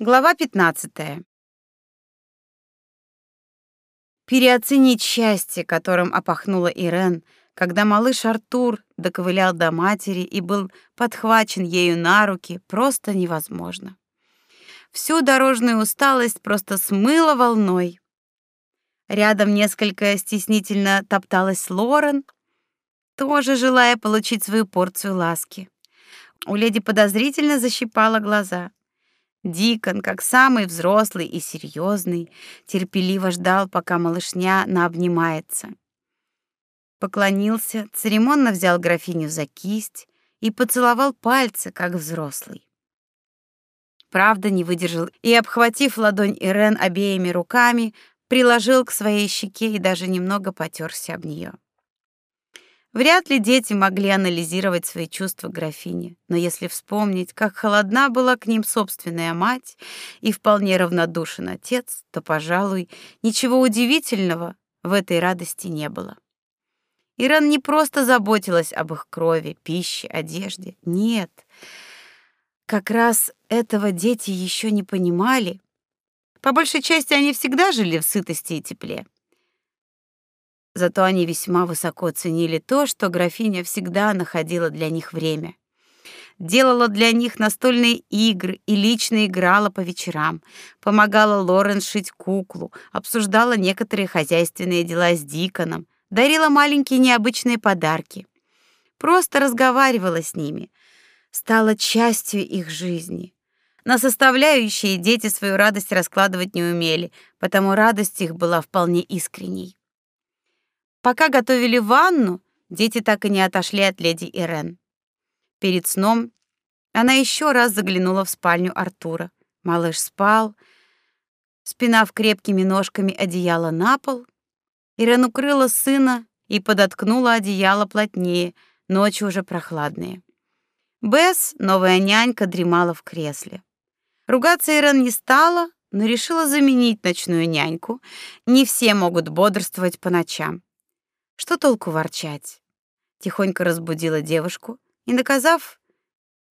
Глава 15. Переоценить счастье, которым опахнула Ирен, когда малыш Артур доковылял до матери и был подхвачен ею на руки, просто невозможно. Всю дорожную усталость просто смыло волной. Рядом несколько стеснительно топталась Лорен, тоже желая получить свою порцию ласки. У леди подозрительно защипала глаза. Дикон, как самый взрослый и серьезный, терпеливо ждал, пока малышня наобнимается. Поклонился, церемонно взял графиню за кисть и поцеловал пальцы, как взрослый. Правда, не выдержал и, обхватив ладонь Ирен обеими руками, приложил к своей щеке и даже немного потёрся об нее. Вряд ли дети могли анализировать свои чувства графини, но если вспомнить, как холодна была к ним собственная мать и вполне равнодушен отец, то, пожалуй, ничего удивительного в этой радости не было. Иран не просто заботилась об их крови, пище, одежде. Нет. Как раз этого дети еще не понимали. По большей части они всегда жили в сытости и тепле. Зато они весьма высоко ценили то, что графиня всегда находила для них время. Делала для них настольные игры и лично играла по вечерам, помогала Лорен шить куклу, обсуждала некоторые хозяйственные дела с Диконом, дарила маленькие необычные подарки. Просто разговаривала с ними, стала частью их жизни. На составляющие дети свою радость раскладывать не умели, потому радость их была вполне искренней. Пока готовили ванну, дети так и не отошли от леди Ирен. Перед сном она еще раз заглянула в спальню Артура. Малыш спал, спинав крепкими ножками одеяло на пол. Ирен укрыла сына и подоткнула одеяло плотнее, ночи уже прохладные. Бесс, новая нянька, дремала в кресле. Ругаться Ирен не стала, но решила заменить ночную няньку. Не все могут бодрствовать по ночам. Что толку ворчать? Тихонько разбудила девушку и, наказав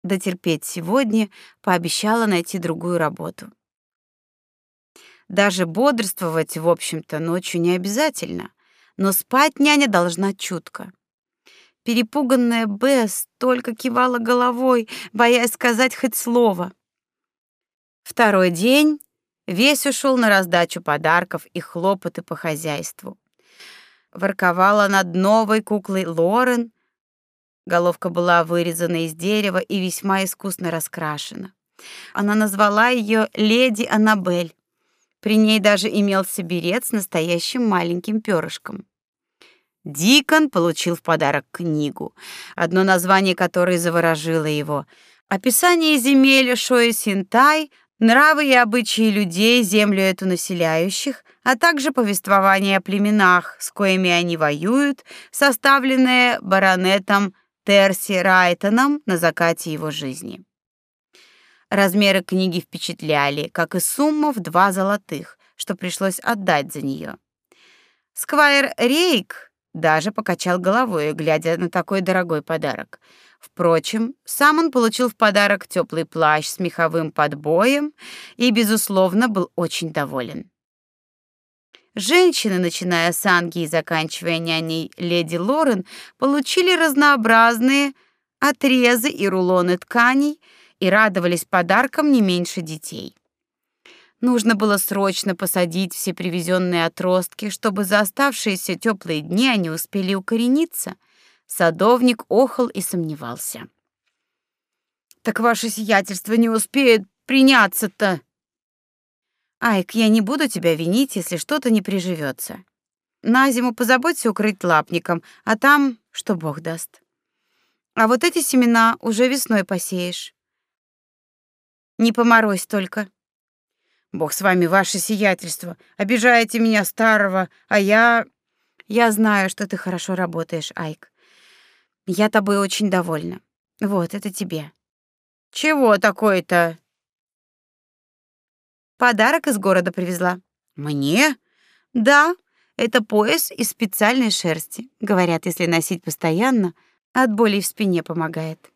дотерпеть сегодня, пообещала найти другую работу. Даже бодрствовать, в общем-то, ночью не обязательно, но спать няня должна чутко. Перепуганная Бесс только кивала головой, боясь сказать хоть слово. Второй день весь ушел на раздачу подарков и хлопоты по хозяйству ворковала над новой куклой Лорен. Головка была вырезана из дерева и весьма искусно раскрашена. Она назвала ее леди Аннабель. При ней даже имелся берет с настоящим маленьким перышком. Дикон получил в подарок книгу, одно название которой заворожило его. Описание земель Шои-Синтай нравы и обычаи людей, землю эту населяющих, а также повествование о племенах, с коими они воюют, составленное баронетом Терси Райтоном на закате его жизни. Размеры книги впечатляли, как и сумма в два золотых, что пришлось отдать за нее. Сквайр Рейк даже покачал головой, глядя на такой дорогой подарок. Впрочем, сам он получил в подарок теплый плащ с меховым подбоем и, безусловно, был очень доволен. Женщины, начиная с Анги и заканчивая няней леди Лорен, получили разнообразные отрезы и рулоны тканей и радовались подаркам не меньше детей. Нужно было срочно посадить все привезенные отростки, чтобы за оставшиеся теплые дни они успели укорениться — Садовник охал и сомневался. Так ваше сиятельство не успеет приняться-то. Айк, я не буду тебя винить, если что-то не приживется. На зиму позаботься укрыть лапником, а там что Бог даст. А вот эти семена уже весной посеешь. Не поморозь только. Бог с вами, ваше сиятельство. Обижаете меня старого, а я Я знаю, что ты хорошо работаешь, Айк. Я тобой очень довольна. Вот, это тебе. Чего такое-то? Подарок из города привезла. Мне? Да, это пояс из специальной шерсти. Говорят, если носить постоянно, от боли в спине помогает.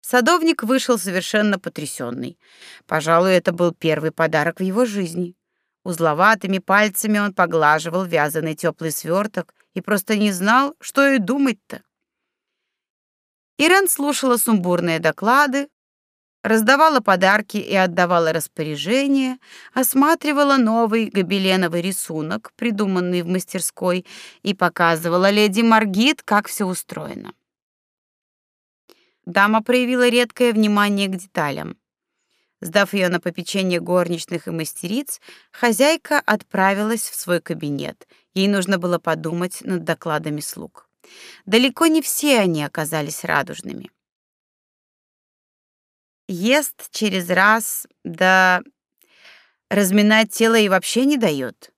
Садовник вышел совершенно потрясенный. Пожалуй, это был первый подарок в его жизни. Узловатыми пальцами он поглаживал вязаный теплый сверток и просто не знал, что и думать-то. Ирен слушала сумбурные доклады, раздавала подарки и отдавала распоряжения, осматривала новый гобеленовый рисунок, придуманный в мастерской, и показывала леди Маргит, как все устроено. Дама проявила редкое внимание к деталям. Сдав ее на попечение горничных и мастериц, хозяйка отправилась в свой кабинет. Ей нужно было подумать над докладами слуг. Далеко не все они оказались радужными. Ест через раз, да разминать тело и вообще не дает.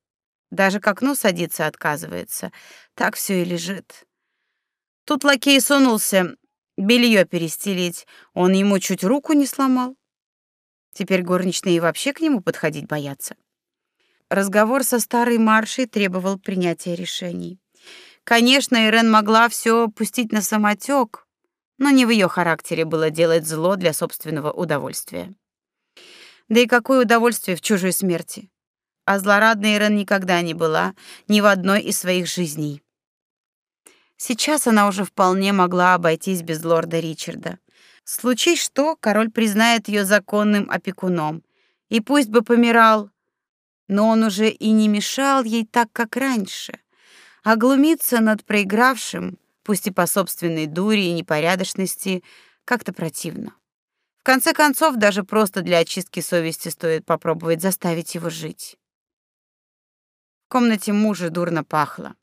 Даже к окну садиться отказывается. Так все и лежит. Тут лакей сунулся белье перестелить. Он ему чуть руку не сломал. Теперь горничные вообще к нему подходить боятся. Разговор со старой Маршей требовал принятия решений. Конечно, Ирен могла все пустить на самотек, но не в ее характере было делать зло для собственного удовольствия. Да и какое удовольствие в чужой смерти? А злорадной Ирен никогда не была ни в одной из своих жизней. Сейчас она уже вполне могла обойтись без лорда Ричарда. Случись что, король признает ее законным опекуном. И пусть бы помирал, но он уже и не мешал ей так, как раньше. А глумиться над проигравшим, пусть и по собственной дуре и непорядочности, как-то противно. В конце концов, даже просто для очистки совести стоит попробовать заставить его жить. В комнате мужа дурно пахло.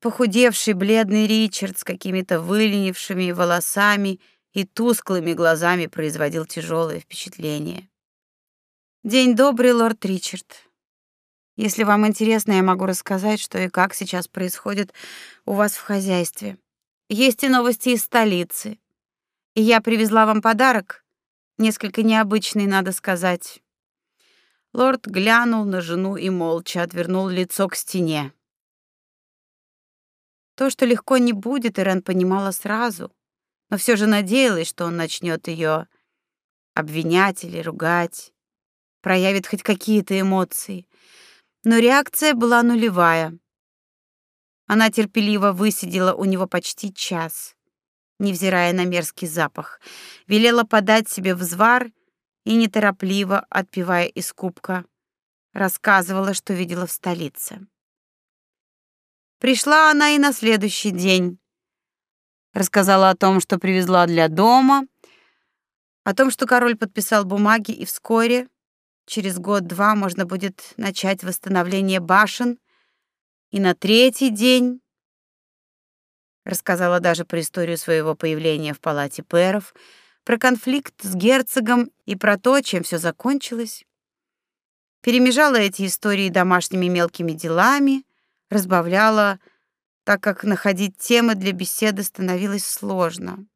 Похудевший бледный Ричард с какими-то выленившими волосами и тусклыми глазами производил тяжелое впечатление. День добрый, лорд Ричард. Если вам интересно, я могу рассказать, что и как сейчас происходит у вас в хозяйстве. Есть и новости из столицы. И я привезла вам подарок, несколько необычный, надо сказать. Лорд глянул на жену и молча отвернул лицо к стене. То, что легко не будет, Ирен понимала сразу, но все же надеялась, что он начнет ее обвинять или ругать, проявит хоть какие-то эмоции но реакция была нулевая. Она терпеливо высидела у него почти час, невзирая на мерзкий запах, велела подать себе взвар и неторопливо, отпивая из кубка, рассказывала, что видела в столице. Пришла она и на следующий день. Рассказала о том, что привезла для дома, о том, что король подписал бумаги и вскоре Через год-два можно будет начать восстановление башен, и на третий день рассказала даже про историю своего появления в палате пэров, про конфликт с герцогом и про то, чем все закончилось. Перемежала эти истории домашними мелкими делами, разбавляла, так как находить темы для беседы становилось сложно.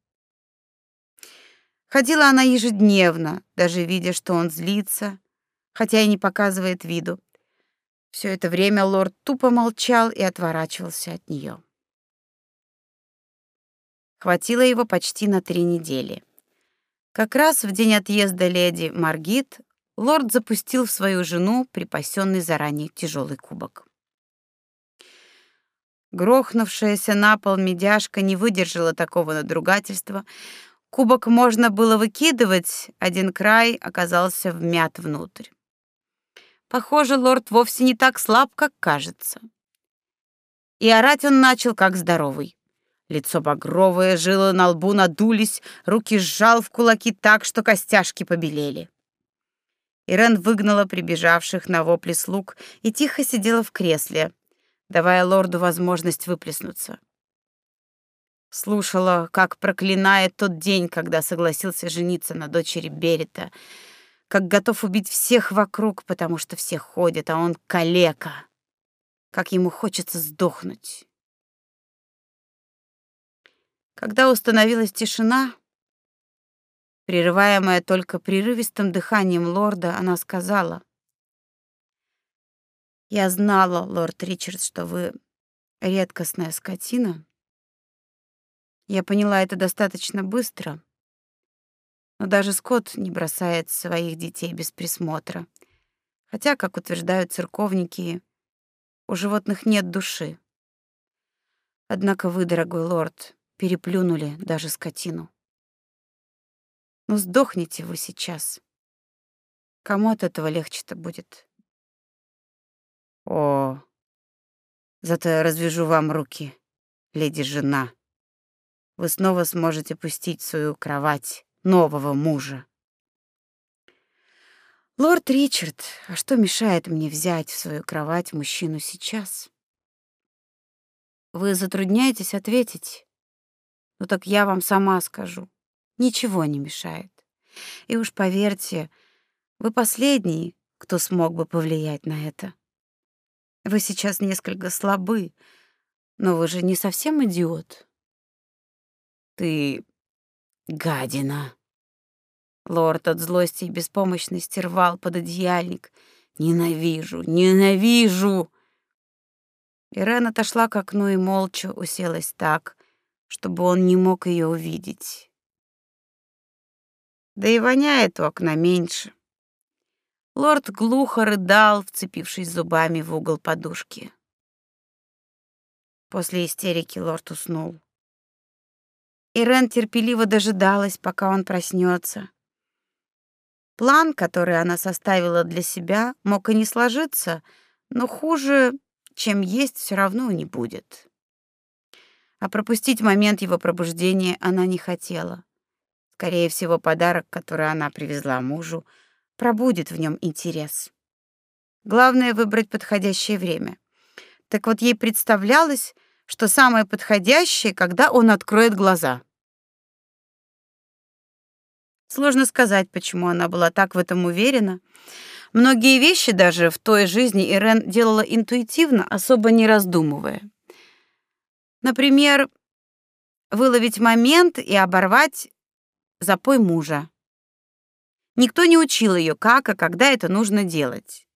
Ходила она ежедневно, даже видя, что он злится, хотя и не показывает виду. Все это время лорд тупо молчал и отворачивался от нее. Хватило его почти на три недели. Как раз в день отъезда леди Маргит лорд запустил в свою жену припасенный заранее тяжелый кубок. Грохнувшаяся на пол медяшка не выдержала такого надругательства. Кубок можно было выкидывать, один край оказался вмят внутрь. Похоже, лорд вовсе не так слаб, как кажется. И орать он начал как здоровый. Лицо багровое, жилы на лбу надулись, руки сжал в кулаки так, что костяшки побелели. Ирен выгнала прибежавших на вопли слуг и тихо сидела в кресле, давая лорду возможность выплеснуться. Слушала, как проклинает тот день, когда согласился жениться на дочери Берета, как готов убить всех вокруг, потому что все ходят, а он калека. Как ему хочется сдохнуть. Когда установилась тишина, прерываемая только прерывистым дыханием лорда, она сказала: "Я знала, лорд Ричард, что вы редкостная скотина. Я поняла это достаточно быстро, Но даже скот не бросает своих детей без присмотра. Хотя, как утверждают церковники, у животных нет души. Однако вы, дорогой лорд, переплюнули даже скотину. Ну сдохните вы сейчас. Кому от этого легче-то будет? О, зато я развяжу вам руки, леди жена. Вы снова сможете пустить свою кровать нового мужа. Лорд Ричард, а что мешает мне взять в свою кровать мужчину сейчас? Вы затрудняетесь ответить? Ну так я вам сама скажу. Ничего не мешает. И уж поверьте, вы последний, кто смог бы повлиять на это. Вы сейчас несколько слабы, но вы же не совсем идиот. Ты гадина. Лорд от злости и беспомощности рвал под одеяльник. Ненавижу, ненавижу. Ирен отошла к окну и молча уселась так, чтобы он не мог ее увидеть. Да и воняет у окна меньше. Лорд глухо рыдал, вцепившись зубами в угол подушки. После истерики лорд уснул. Ирен терпеливо дожидалась, пока он проснется. План, который она составила для себя, мог и не сложиться, но хуже чем есть, все равно не будет. А пропустить момент его пробуждения она не хотела. Скорее всего, подарок, который она привезла мужу, пробудит в нем интерес. Главное выбрать подходящее время. Так вот ей представлялось, что самое подходящее, когда он откроет глаза. Сложно сказать, почему она была так в этом уверена. Многие вещи даже в той жизни Ирен делала интуитивно, особо не раздумывая. Например, выловить момент и оборвать запой мужа. Никто не учил ее, как и когда это нужно делать.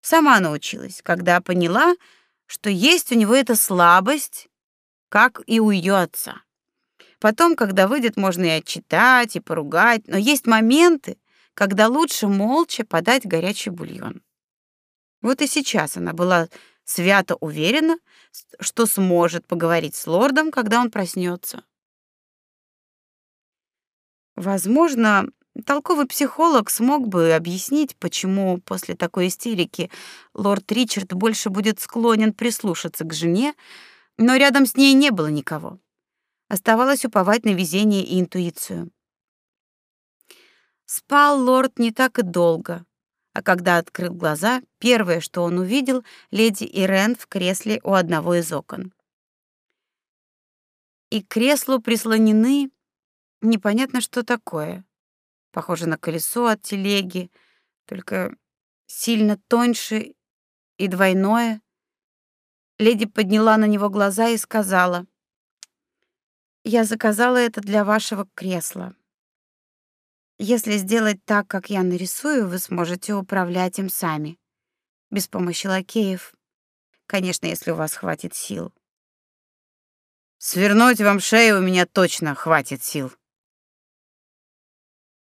Сама научилась, когда поняла, что есть у него эта слабость, как и у ее отца. Потом, когда выйдет, можно и отчитать, и поругать, но есть моменты, когда лучше молча подать горячий бульон. Вот и сейчас она была свято уверена, что сможет поговорить с лордом, когда он проснется. Возможно, толковый психолог смог бы объяснить, почему после такой истерики лорд Ричард больше будет склонен прислушаться к жене, но рядом с ней не было никого. Оставалось уповать на везение и интуицию. Спал лорд не так и долго, а когда открыл глаза, первое, что он увидел, леди Ирен в кресле у одного из окон. И к креслу прислонены непонятно что такое. Похоже на колесо от телеги, только сильно тоньше и двойное. Леди подняла на него глаза и сказала: "Я заказала это для вашего кресла. Если сделать так, как я нарисую, вы сможете управлять им сами, без помощи лакеев. Конечно, если у вас хватит сил. Свернуть вам шею у меня точно хватит сил.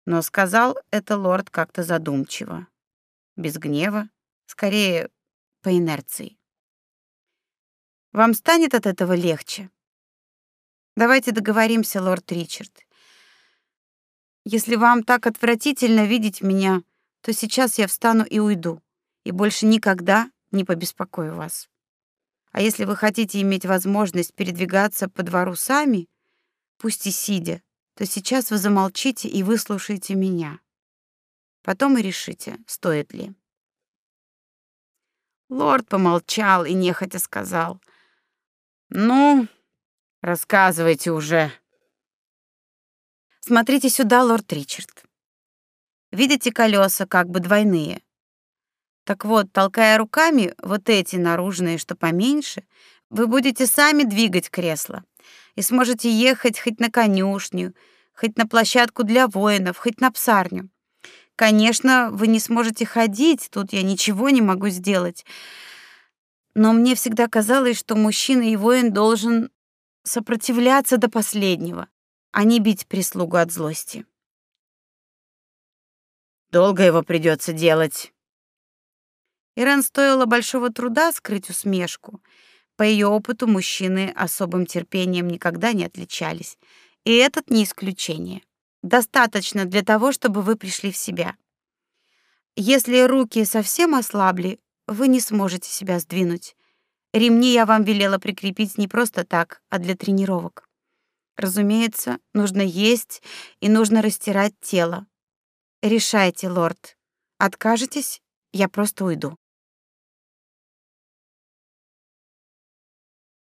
Но сказал это лорд как-то задумчиво, без гнева, скорее по инерции. Вам станет от этого легче? Давайте договоримся, лорд Ричард. Если вам так отвратительно видеть меня, то сейчас я встану и уйду, и больше никогда не побеспокою вас. А если вы хотите иметь возможность передвигаться по двору сами, пусть и сидя, то сейчас вы замолчите и выслушаете меня. Потом и решите, стоит ли. Лорд помолчал и нехотя сказал: "Ну, рассказывайте уже". Смотрите сюда, лорд Ричард. Видите колеса как бы двойные? Так вот, толкая руками вот эти наружные, что поменьше, вы будете сами двигать кресло и сможете ехать хоть на конюшню, хоть на площадку для воинов, хоть на псарню. Конечно, вы не сможете ходить, тут я ничего не могу сделать. Но мне всегда казалось, что мужчина и воин должен сопротивляться до последнего а не бить прислугу от злости. Долго его придется делать. Ирен стоило большого труда скрыть усмешку. По ее опыту мужчины особым терпением никогда не отличались, и этот не исключение. Достаточно для того, чтобы вы пришли в себя. Если руки совсем ослабли, вы не сможете себя сдвинуть. Ремни я вам велела прикрепить не просто так, а для тренировок. Разумеется, нужно есть и нужно растирать тело. Решайте, лорд. Откажетесь, я просто уйду.